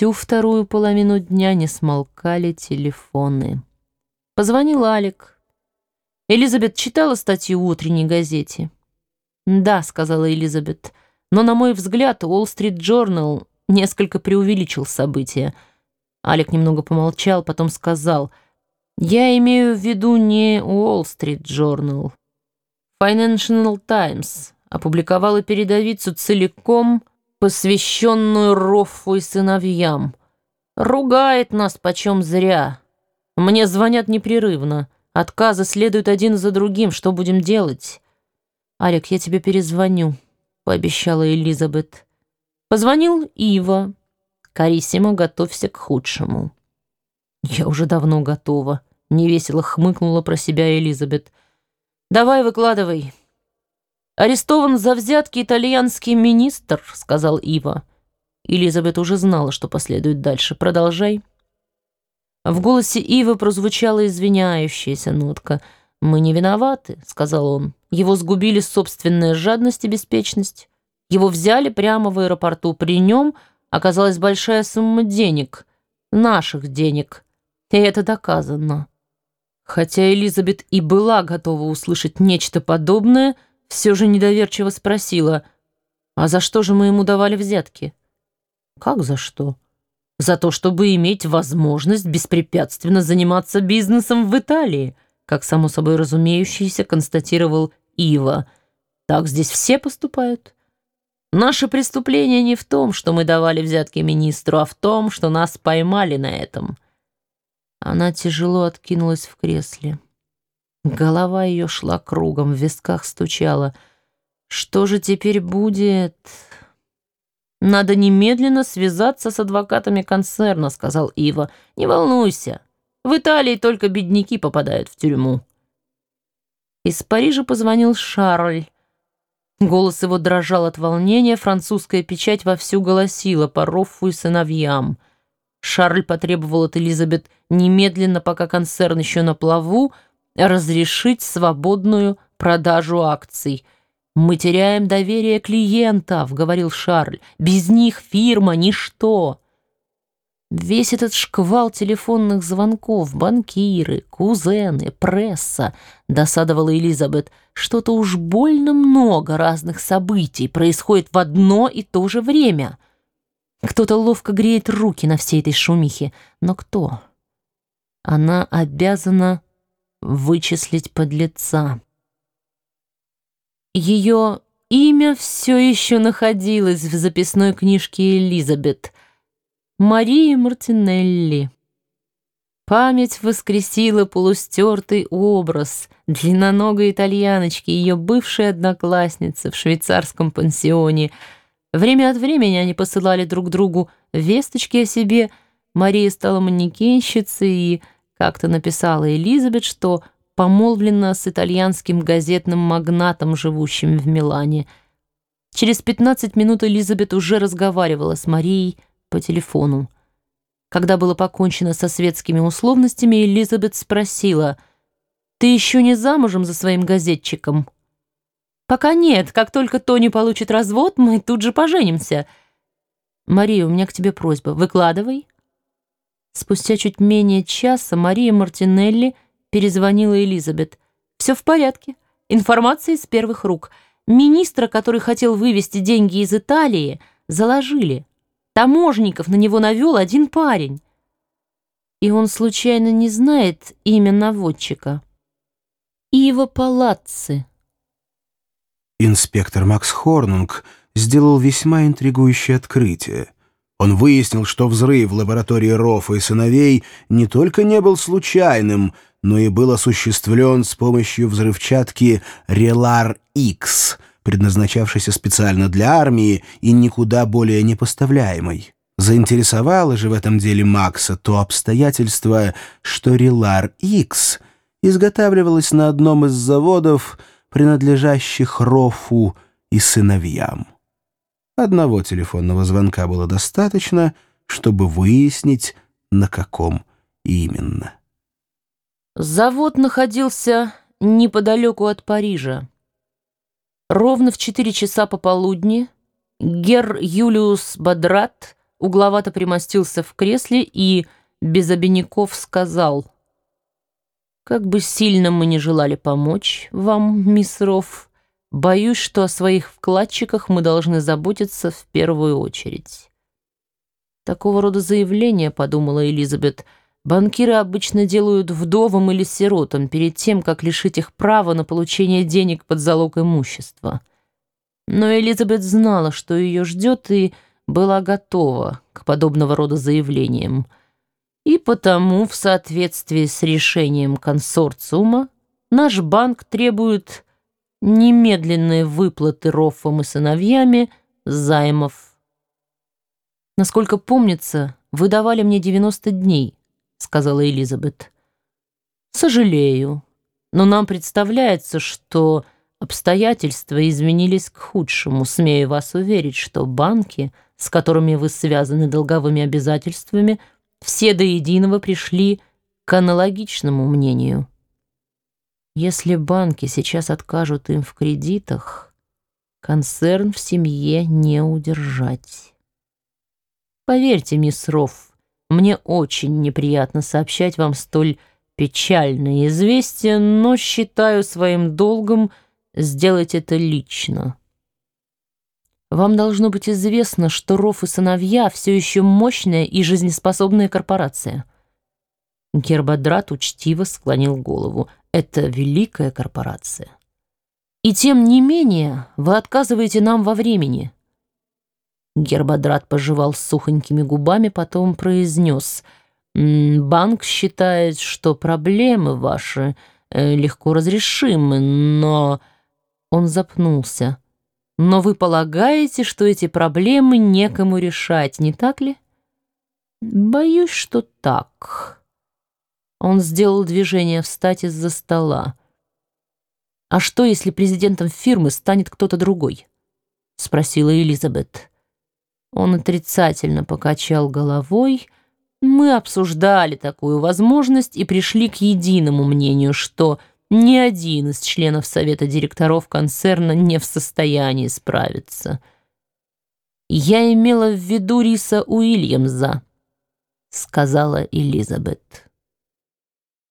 Всю вторую половину дня не смолкали телефоны. Позвонил Алик. Элизабет читала статью в утренней газете. «Да», — сказала Элизабет, — «но, на мой взгляд, Wall Street Journal несколько преувеличил события». Алик немного помолчал, потом сказал, «Я имею в виду не Wall Street Journal. Financial Times опубликовала передовицу целиком, посвященную Роффу и сыновьям. Ругает нас почем зря. Мне звонят непрерывно. Отказы следуют один за другим. Что будем делать? Алик, я тебе перезвоню, пообещала Элизабет. Позвонил Ива. Кариссимо, готовься к худшему. Я уже давно готова. Невесело хмыкнула про себя Элизабет. Давай, выкладывай. «Арестован за взятки итальянский министр», — сказал Ива. Элизабет уже знала, что последует дальше. «Продолжай». В голосе Ивы прозвучала извиняющаяся нотка. «Мы не виноваты», — сказал он. «Его сгубили собственная жадность и беспечность. Его взяли прямо в аэропорту. При нем оказалась большая сумма денег. Наших денег. И это доказано». Хотя Элизабет и была готова услышать нечто подобное, — все же недоверчиво спросила, «А за что же мы ему давали взятки?» «Как за что?» «За то, чтобы иметь возможность беспрепятственно заниматься бизнесом в Италии», как само собой разумеющееся констатировал Ива. «Так здесь все поступают». Наше преступление не в том, что мы давали взятки министру, а в том, что нас поймали на этом. Она тяжело откинулась в кресле. Голова ее шла кругом, в висках стучала. Что же теперь будет? Надо немедленно связаться с адвокатами концерна, сказал Ива. Не волнуйся. В Италии только бедняки попадают в тюрьму. Из Парижа позвонил Шарль. Голос его дрожал от волнения, французская печать вовсю голосила по Роффу и сыновьям. Шарль потребовал от Элизабет немедленно, пока концерн еще на плаву, разрешить свободную продажу акций. «Мы теряем доверие клиентов», — говорил Шарль. «Без них фирма — ничто». Весь этот шквал телефонных звонков, банкиры, кузены, пресса, досадовала Элизабет, что-то уж больно много разных событий происходит в одно и то же время. Кто-то ловко греет руки на всей этой шумихе, но кто? Она обязана вычислить подлеца. Ее имя все еще находилось в записной книжке Элизабет. Мария Мартинелли. Память воскресила полустертый образ длинноногой итальяночки, ее бывшей одноклассницы в швейцарском пансионе. Время от времени они посылали друг другу весточки о себе. Мария стала манекенщицей и как-то написала Элизабет, что помолвлена с итальянским газетным магнатом, живущим в Милане. Через 15 минут Элизабет уже разговаривала с Марией по телефону. Когда было покончено со светскими условностями, Элизабет спросила, «Ты еще не замужем за своим газетчиком?» «Пока нет. Как только Тони получит развод, мы тут же поженимся». «Мария, у меня к тебе просьба. Выкладывай». Спустя чуть менее часа Мария Мартинелли перезвонила Элизабет. «Все в порядке. Информация из первых рук. Министра, который хотел вывести деньги из Италии, заложили. Таможников на него навел один парень. И он случайно не знает имя наводчика. Ива Палацци». Инспектор Макс Хорнунг сделал весьма интригующее открытие — он выяснил, что взрыв в лаборатории Рофа и сыновей не только не был случайным, но и был осуществлен с помощью взрывчатки «Релар-X», предназначавшейся специально для армии и никуда более не поставляемой. Заинтересовало же в этом деле Макса то обстоятельство, что «Релар-X» изготавливалось на одном из заводов, принадлежащих Рофу и сыновьям. Одного телефонного звонка было достаточно, чтобы выяснить, на каком именно. Завод находился неподалеку от Парижа. Ровно в четыре часа пополудни Гер Юлиус Бадрат угловато примостился в кресле и без обиняков сказал, «Как бы сильно мы не желали помочь вам, мисс Рофф, боюсь, что о своих вкладчиках мы должны заботиться в первую очередь». Такого рода заявление, подумала Элизабет, банкиры обычно делают вдовам или сиротам перед тем, как лишить их права на получение денег под залог имущества. Но Элизабет знала, что ее ждет, и была готова к подобного рода заявлениям. И потому, в соответствии с решением консорциума, наш банк требует немедленной выплаты Роффом и сыновьями займов. «Насколько помнится, вы давали мне 90 дней», — сказала Элизабет. «Сожалею, но нам представляется, что обстоятельства изменились к худшему. Смею вас уверить, что банки — с которыми вы связаны долговыми обязательствами, все до единого пришли к аналогичному мнению. Если банки сейчас откажут им в кредитах, концерн в семье не удержать. Поверьте, мисс Рофф, мне очень неприятно сообщать вам столь печальное известие, но считаю своим долгом сделать это лично. Вам должно быть известно, что Роф и сыновья все еще мощная и жизнеспособная корпорация. Гербадрат учтиво склонил голову. Это великая корпорация. И тем не менее вы отказываете нам во времени. Гербадрат пожевал сухонькими губами, потом произнес. «Банк считает, что проблемы ваши э, легко разрешимы, но...» Он запнулся. Но вы полагаете, что эти проблемы некому решать, не так ли? Боюсь, что так. Он сделал движение встать из-за стола. А что, если президентом фирмы станет кто-то другой? Спросила Элизабет. Он отрицательно покачал головой. Мы обсуждали такую возможность и пришли к единому мнению, что ни один из членов совета директоров концерна не в состоянии справиться. «Я имела в виду Риса Уильямса», — сказала Элизабет.